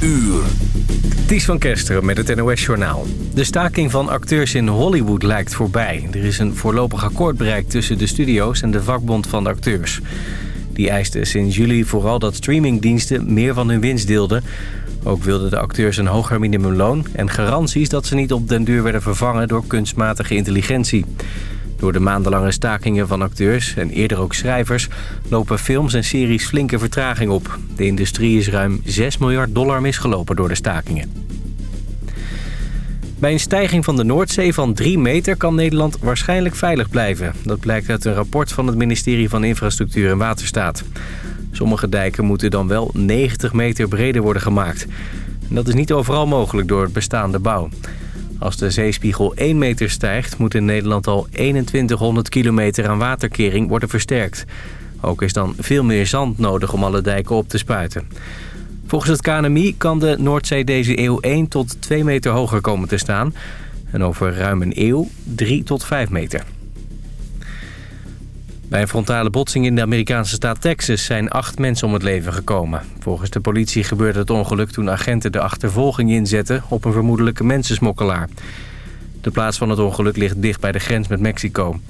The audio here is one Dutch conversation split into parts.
uur. Ties van Kesteren met het NOS-journaal. De staking van acteurs in Hollywood lijkt voorbij. Er is een voorlopig akkoord bereikt tussen de studio's en de vakbond van de acteurs. Die eisten sinds juli vooral dat streamingdiensten meer van hun winst deelden. Ook wilden de acteurs een hoger minimumloon en garanties dat ze niet op den duur werden vervangen door kunstmatige intelligentie. Door de maandenlange stakingen van acteurs en eerder ook schrijvers... lopen films en series flinke vertraging op. De industrie is ruim 6 miljard dollar misgelopen door de stakingen. Bij een stijging van de Noordzee van 3 meter kan Nederland waarschijnlijk veilig blijven. Dat blijkt uit een rapport van het ministerie van Infrastructuur en Waterstaat. Sommige dijken moeten dan wel 90 meter breder worden gemaakt. Dat is niet overal mogelijk door het bestaande bouw. Als de zeespiegel 1 meter stijgt, moet in Nederland al 2100 kilometer aan waterkering worden versterkt. Ook is dan veel meer zand nodig om alle dijken op te spuiten. Volgens het KNMI kan de Noordzee deze eeuw 1 tot 2 meter hoger komen te staan. En over ruim een eeuw 3 tot 5 meter. Bij een frontale botsing in de Amerikaanse staat Texas zijn acht mensen om het leven gekomen. Volgens de politie gebeurde het ongeluk toen agenten de achtervolging inzetten op een vermoedelijke mensensmokkelaar. De plaats van het ongeluk ligt dicht bij de grens met Mexico.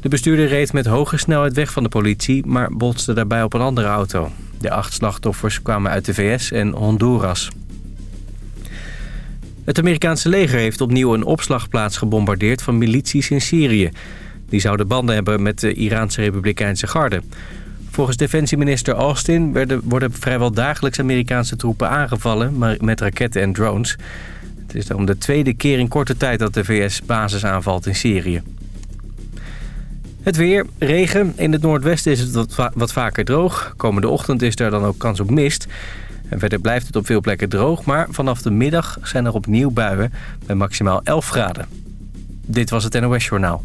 De bestuurder reed met hoge snelheid weg van de politie, maar botste daarbij op een andere auto. De acht slachtoffers kwamen uit de VS en Honduras. Het Amerikaanse leger heeft opnieuw een opslagplaats gebombardeerd van milities in Syrië. Die zouden banden hebben met de Iraanse Republikeinse Garde. Volgens defensieminister Austin werden, worden vrijwel dagelijks Amerikaanse troepen aangevallen... met raketten en drones. Het is daarom de tweede keer in korte tijd dat de VS basis aanvalt in Syrië. Het weer, regen. In het noordwesten is het wat, wat vaker droog. Komende ochtend is er dan ook kans op mist. En verder blijft het op veel plekken droog... maar vanaf de middag zijn er opnieuw buien bij maximaal 11 graden. Dit was het NOS Journaal.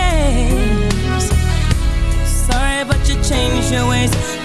Your ways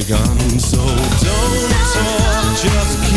begun. So don't talk, just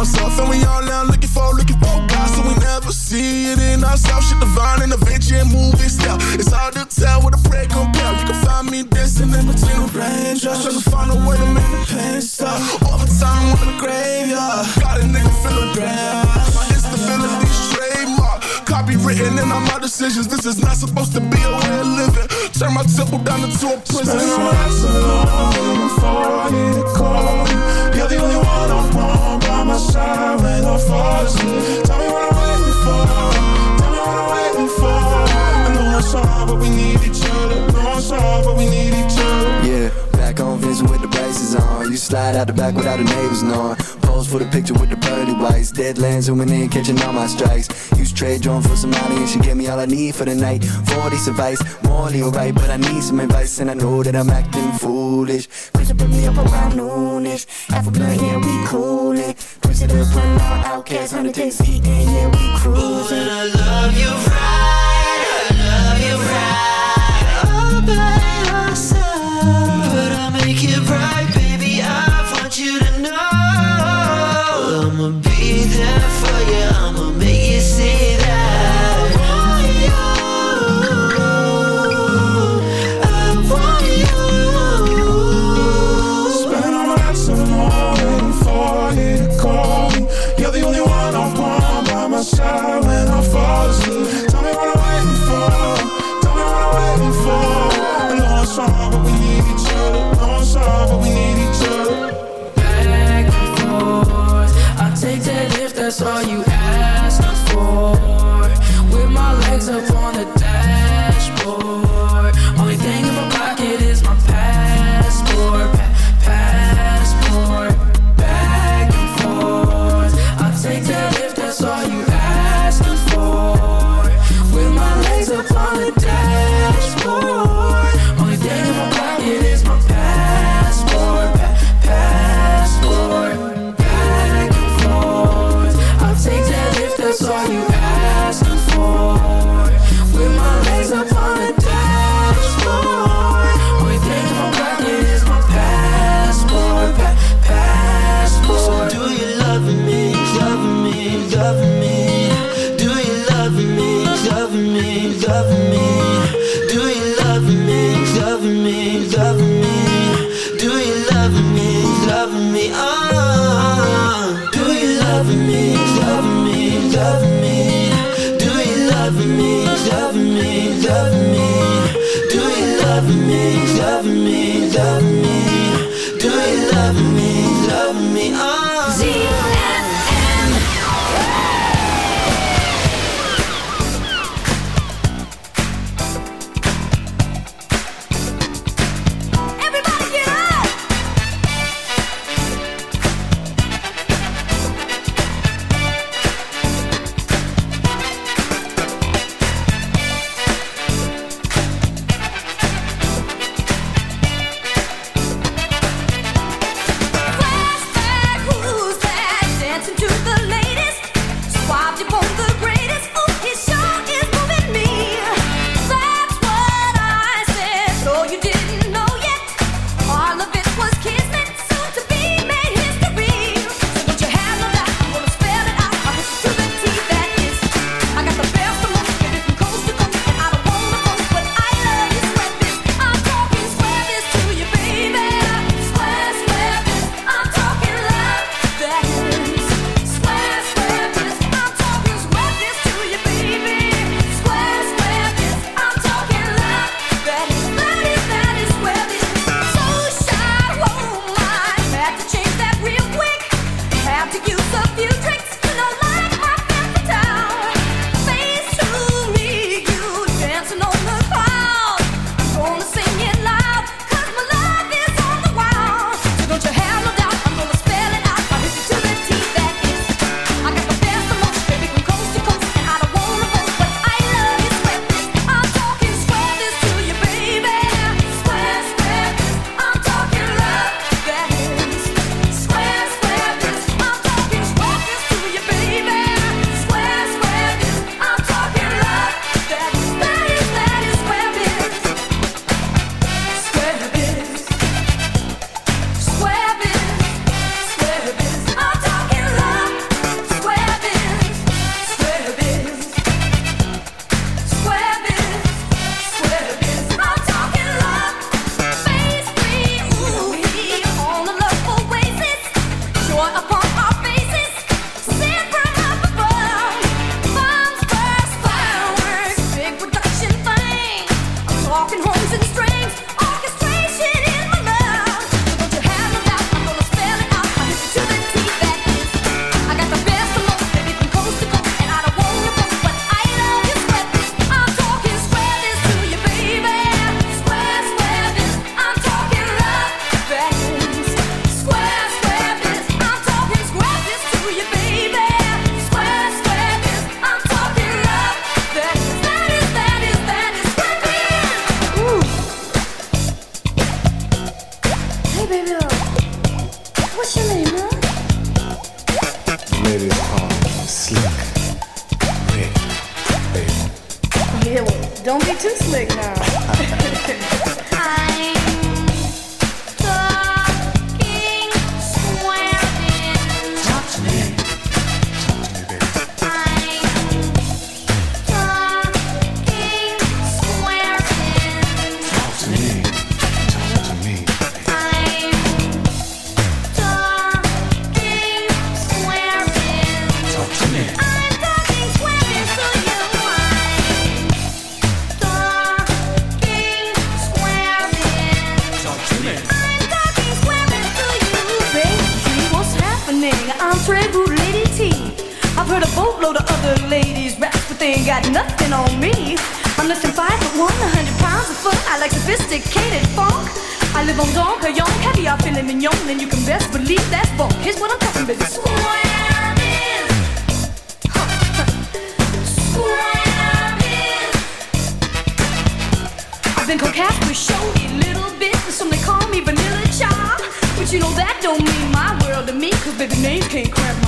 in myself. And we all now looking for, looking for God, so we never see it in ourselves. Shit divine and adventure and movie style. It's hard to tell what a prayer compare. You can find me dancing in between the raindrops, trying to find a way to make the pain stop. Overtime in the graveyard, got a nigga feeling bad. My instability trademark, copywritten in all my decisions. This is not supposed to be a way of living. Turn my temple down into a prison. Spend all night so long, waiting for you to call. You're the only one I my side when I fall asleep. Tell me what I'm waiting for. Tell me what I'm waiting for. I know it's hard, but we need each other. Know it's hard, but we need each other. Yeah, back on Vincent with the braces on. You slide out the back without the neighbors knowing. Pose for the picture with the pearly whites. Deadlands zooming in, catching all my strikes. Use trade drone for some money and she gave me all I need for the night. 40 advice, morally alright, but I need some advice and I know that I'm acting foolish. Push up me up around noonish. After blood, yeah, we coolin'. Sippin' one more outcasts on the Dixie, and yeah, we cruising. Ooh, and I love you right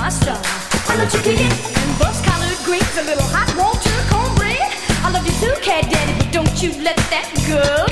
my stomach. I love chicken and bus collard greens, a little hot water cornbread. I love you too, cat daddy, but don't you let that go.